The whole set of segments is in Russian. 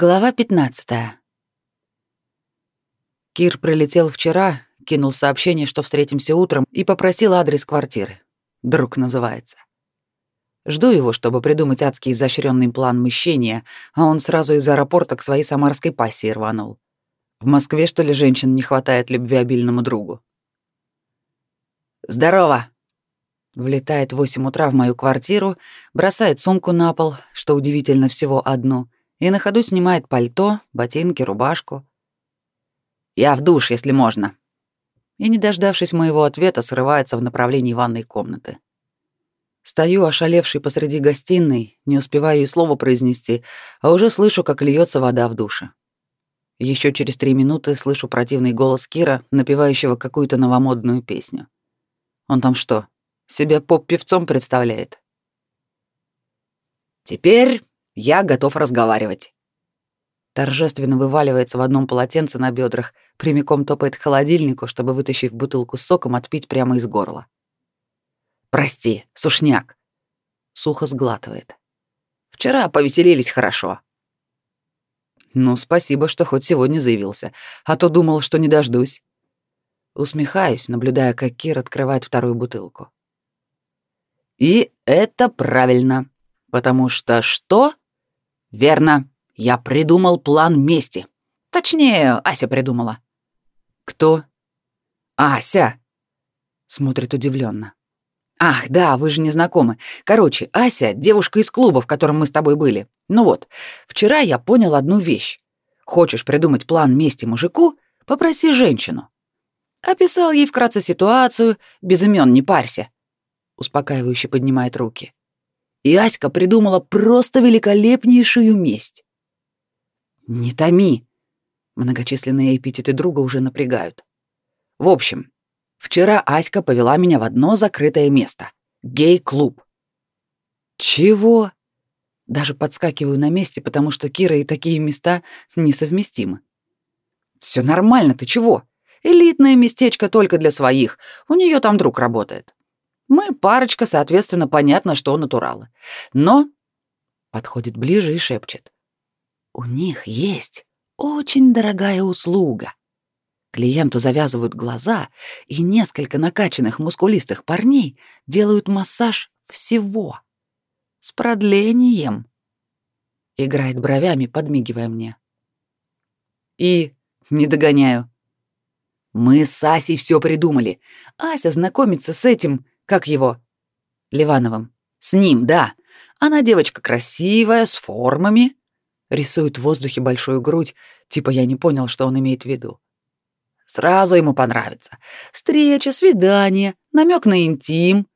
Глава 15. Кир прилетел вчера, кинул сообщение, что встретимся утром, и попросил адрес квартиры. Друг называется. Жду его, чтобы придумать адский изощренный план мщения, а он сразу из аэропорта к своей самарской пассии рванул. В Москве, что ли, женщин не хватает любвеобильному другу? «Здорово!» Влетает в 8 утра в мою квартиру, бросает сумку на пол, что удивительно всего одну, и на ходу снимает пальто, ботинки, рубашку. «Я в душ, если можно». И, не дождавшись моего ответа, срывается в направлении ванной комнаты. Стою, ошалевший посреди гостиной, не успеваю и слова произнести, а уже слышу, как льется вода в душе. Еще через три минуты слышу противный голос Кира, напевающего какую-то новомодную песню. Он там что, себя поп-певцом представляет? Теперь я готов разговаривать. Торжественно вываливается в одном полотенце на бедрах, прямиком топает к холодильнику, чтобы, вытащив бутылку с соком, отпить прямо из горла. «Прости, сушняк», — сухо сглатывает. «Вчера повеселились хорошо». «Ну, спасибо, что хоть сегодня заявился, а то думал, что не дождусь». Усмехаюсь, наблюдая, как Кир открывает вторую бутылку. «И это правильно, потому что что?» Верно. Я придумал план мести. Точнее, Ася придумала. Кто? Ася. Смотрит удивленно. Ах, да, вы же не знакомы. Короче, Ася — девушка из клуба, в котором мы с тобой были. Ну вот, вчера я понял одну вещь. Хочешь придумать план мести мужику, попроси женщину. Описал ей вкратце ситуацию, без имен не парься. Успокаивающе поднимает руки и Аська придумала просто великолепнейшую месть. «Не томи!» Многочисленные эпитеты друга уже напрягают. В общем, вчера Аська повела меня в одно закрытое место — гей-клуб. «Чего?» Даже подскакиваю на месте, потому что Кира и такие места несовместимы. Все нормально, ты чего? Элитное местечко только для своих. У нее там друг работает. Мы парочка, соответственно, понятно, что натуралы. Но подходит ближе и шепчет. У них есть очень дорогая услуга. Клиенту завязывают глаза, и несколько накачанных мускулистых парней делают массаж всего. С продлением. Играет бровями, подмигивая мне. И не догоняю. Мы с Асей все придумали. Ася знакомится с этим как его? Ливановым. С ним, да. Она девочка красивая, с формами. Рисует в воздухе большую грудь, типа я не понял, что он имеет в виду. Сразу ему понравится. Встреча, свидание, намек на интим.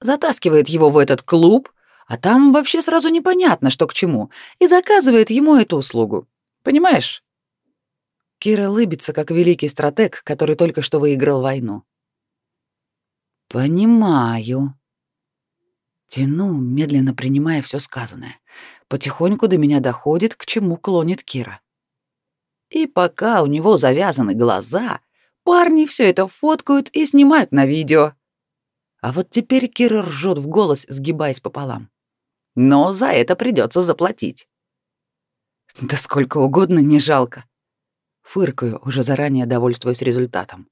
Затаскивает его в этот клуб, а там вообще сразу непонятно, что к чему, и заказывает ему эту услугу. Понимаешь? Кира лыбится, как великий стратег, который только что выиграл войну. Понимаю. Тяну, медленно принимая все сказанное. Потихоньку до меня доходит, к чему клонит Кира. И пока у него завязаны глаза, парни все это фоткают и снимают на видео. А вот теперь Кира ржет в голос, сгибаясь пополам. Но за это придется заплатить. Да сколько угодно не жалко. Фыркаю, уже заранее довольствуясь результатом.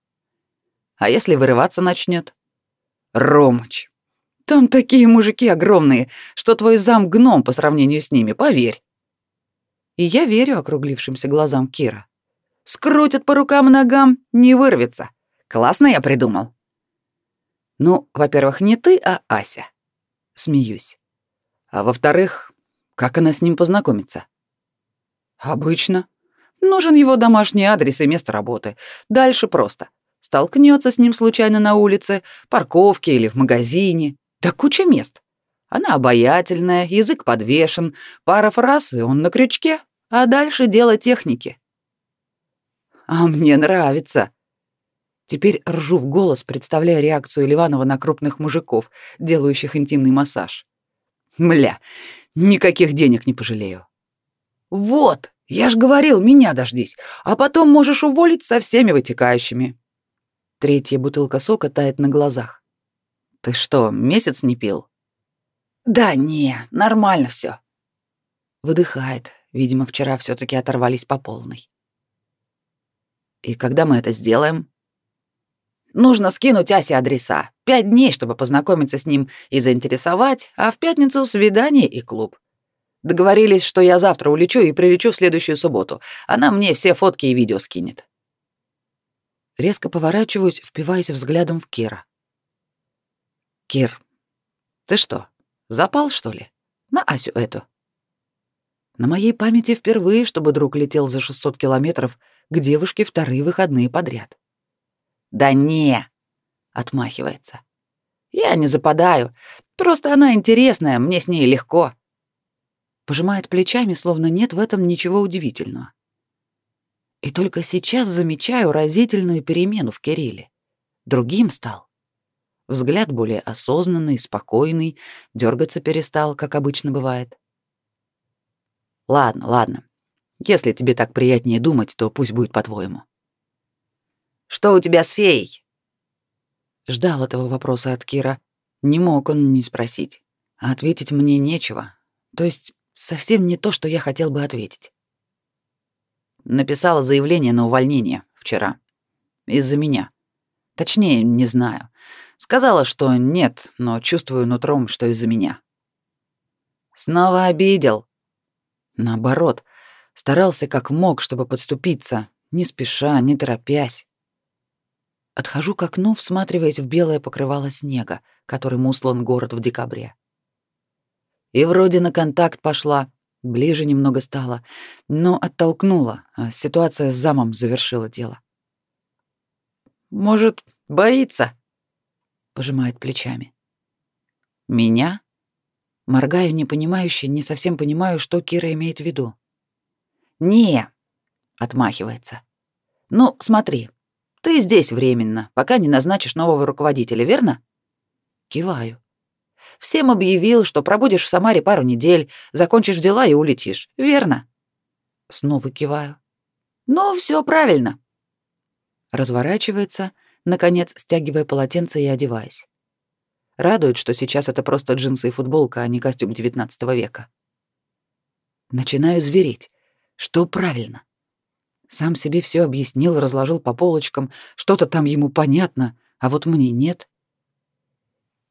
А если вырываться начнет? Ромыч, там такие мужики огромные, что твой зам гном по сравнению с ними, поверь. И я верю округлившимся глазам Кира. Скрутят по рукам и ногам, не вырвется. Классно я придумал. Ну, во-первых, не ты, а Ася. Смеюсь. А во-вторых, как она с ним познакомится? Обычно. Нужен его домашний адрес и место работы. Дальше просто столкнется с ним случайно на улице, парковке или в магазине. Да куча мест. Она обаятельная, язык подвешен, пара фраз, и он на крючке, а дальше дело техники. А мне нравится. Теперь ржу в голос, представляя реакцию Ливанова на крупных мужиков, делающих интимный массаж. Мля, никаких денег не пожалею. Вот, я ж говорил, меня дождись, а потом можешь уволить со всеми вытекающими. Третья бутылка сока тает на глазах. Ты что, месяц не пил? Да не, нормально все. Выдыхает, Видимо, вчера все таки оторвались по полной. И когда мы это сделаем? Нужно скинуть Асе адреса. Пять дней, чтобы познакомиться с ним и заинтересовать, а в пятницу свидание и клуб. Договорились, что я завтра улечу и прилечу в следующую субботу. Она мне все фотки и видео скинет. Резко поворачиваюсь, впиваясь взглядом в Кира. Кир, ты что, запал, что ли? На Асю эту. На моей памяти впервые, чтобы друг летел за 600 километров к девушке вторые выходные подряд. «Да не!» — отмахивается. «Я не западаю. Просто она интересная, мне с ней легко». Пожимает плечами, словно нет в этом ничего удивительного. И только сейчас замечаю разительную перемену в Кирилле. Другим стал. Взгляд более осознанный, спокойный, дергаться перестал, как обычно бывает. Ладно, ладно. Если тебе так приятнее думать, то пусть будет по-твоему. Что у тебя с феей? Ждал этого вопроса от Кира. Не мог он не спросить. А ответить мне нечего. То есть совсем не то, что я хотел бы ответить. Написала заявление на увольнение вчера. Из-за меня. Точнее, не знаю. Сказала, что нет, но чувствую нутром, что из-за меня. Снова обидел. Наоборот, старался как мог, чтобы подступиться, не спеша, не торопясь. Отхожу к окну, всматриваясь в белое покрывало снега, которым услан город в декабре. И вроде на контакт пошла, ближе немного стала, но оттолкнула, а ситуация с замом завершила дело. «Может, боится?» — пожимает плечами. «Меня?» Моргаю непонимающе, не совсем понимаю, что Кира имеет в виду. «Не!» — отмахивается. «Ну, смотри, ты здесь временно, пока не назначишь нового руководителя, верно? Киваю. Всем объявил, что пробудешь в Самаре пару недель, закончишь дела и улетишь, верно? Снова киваю. Ну, все правильно. Разворачивается, наконец стягивая полотенце и одеваясь. Радует, что сейчас это просто джинсы и футболка, а не костюм XIX века. Начинаю звереть. Что правильно? Сам себе все объяснил, разложил по полочкам, что-то там ему понятно, а вот мне нет.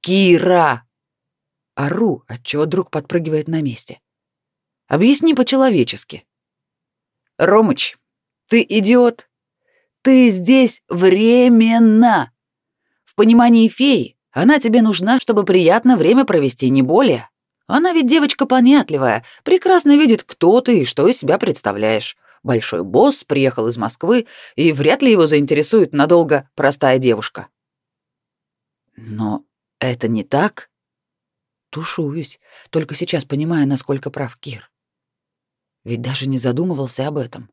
«Кира!» Ору, отчего друг подпрыгивает на месте. «Объясни по-человечески». «Ромыч, ты идиот. Ты здесь временно. В понимании феи она тебе нужна, чтобы приятно время провести, не более. Она ведь девочка понятливая, прекрасно видит, кто ты и что из себя представляешь большой босс приехал из Москвы, и вряд ли его заинтересует надолго простая девушка. Но это не так. Тушуюсь, только сейчас понимая, насколько прав Кир. Ведь даже не задумывался об этом.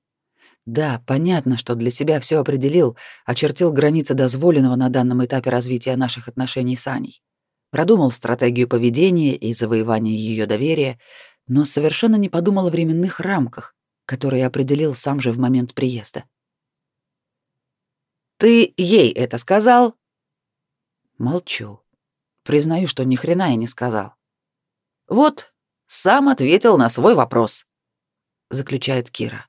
Да, понятно, что для себя все определил, очертил границы дозволенного на данном этапе развития наших отношений с Аней. Продумал стратегию поведения и завоевания ее доверия, но совершенно не подумал о временных рамках, который определил сам же в момент приезда. «Ты ей это сказал?» Молчу. Признаю, что ни хрена я не сказал. «Вот, сам ответил на свой вопрос», — заключает Кира.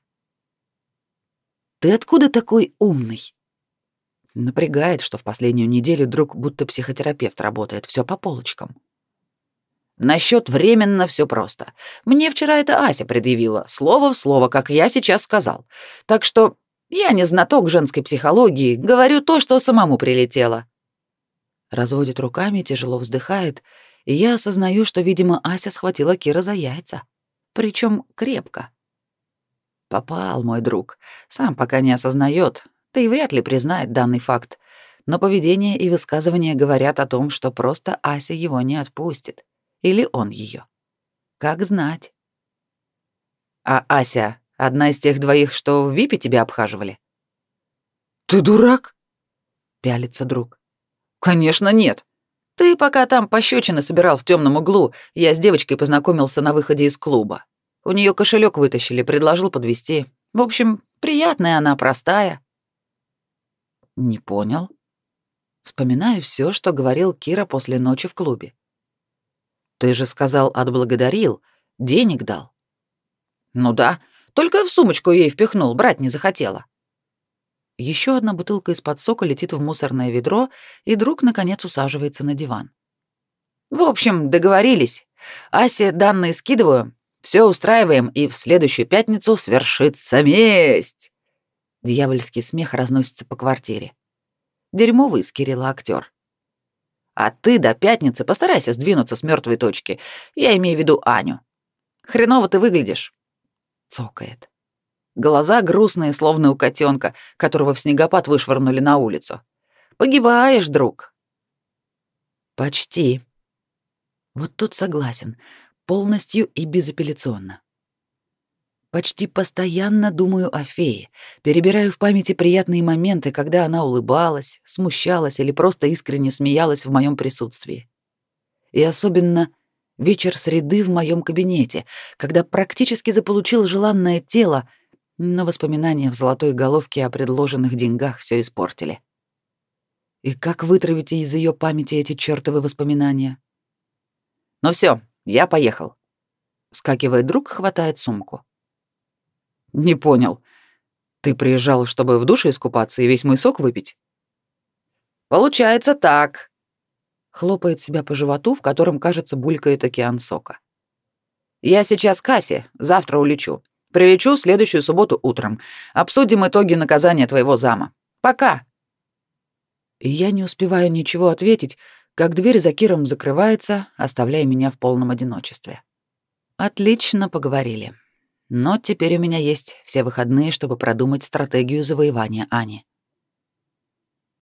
«Ты откуда такой умный?» Напрягает, что в последнюю неделю друг будто психотерапевт работает, все по полочкам. Насчет временно все просто. Мне вчера это Ася предъявила, слово в слово, как я сейчас сказал. Так что я не знаток женской психологии, говорю то, что самому прилетело. Разводит руками, тяжело вздыхает, и я осознаю, что, видимо, Ася схватила Кира за яйца. Причем крепко. Попал мой друг. Сам пока не осознает, да и вряд ли признает данный факт. Но поведение и высказывания говорят о том, что просто Ася его не отпустит. Или он ее? Как знать. А Ася одна из тех двоих, что в ВИПе тебя обхаживали? Ты дурак? Пялится друг. Конечно, нет. Ты пока там пощечины собирал в темном углу, я с девочкой познакомился на выходе из клуба. У нее кошелек вытащили, предложил подвести. В общем, приятная она, простая. Не понял. Вспоминаю все, что говорил Кира после ночи в клубе. Ты же сказал, отблагодарил, денег дал. Ну да, только в сумочку ей впихнул, брать не захотела. Еще одна бутылка из-под сока летит в мусорное ведро, и друг наконец усаживается на диван. В общем, договорились. Асе данные скидываю, все устраиваем, и в следующую пятницу свершится месть. Дьявольский смех разносится по квартире. Дерьмовый из Кирилла актер. А ты до пятницы постарайся сдвинуться с мертвой точки. Я имею в виду Аню. Хреново ты выглядишь. Цокает. Глаза грустные, словно у котенка, которого в снегопад вышвырнули на улицу. Погибаешь, друг. Почти. Вот тут согласен, полностью и безапелляционно. Почти постоянно думаю о фее, перебираю в памяти приятные моменты, когда она улыбалась, смущалась или просто искренне смеялась в моем присутствии. И особенно вечер среды в моем кабинете, когда практически заполучил желанное тело, но воспоминания в золотой головке о предложенных деньгах все испортили. И как вытравить из ее памяти эти чертовы воспоминания? Ну все, я поехал. Скакивает друг, хватает сумку. Не понял. Ты приезжал, чтобы в душе искупаться и весь мой сок выпить? Получается так. Хлопает себя по животу, в котором, кажется, булькает океан сока. Я сейчас Кассе, завтра улечу. Прилечу следующую субботу утром. Обсудим итоги наказания твоего зама. Пока. И я не успеваю ничего ответить, как дверь за Киром закрывается, оставляя меня в полном одиночестве. Отлично поговорили. Но теперь у меня есть все выходные, чтобы продумать стратегию завоевания Ани.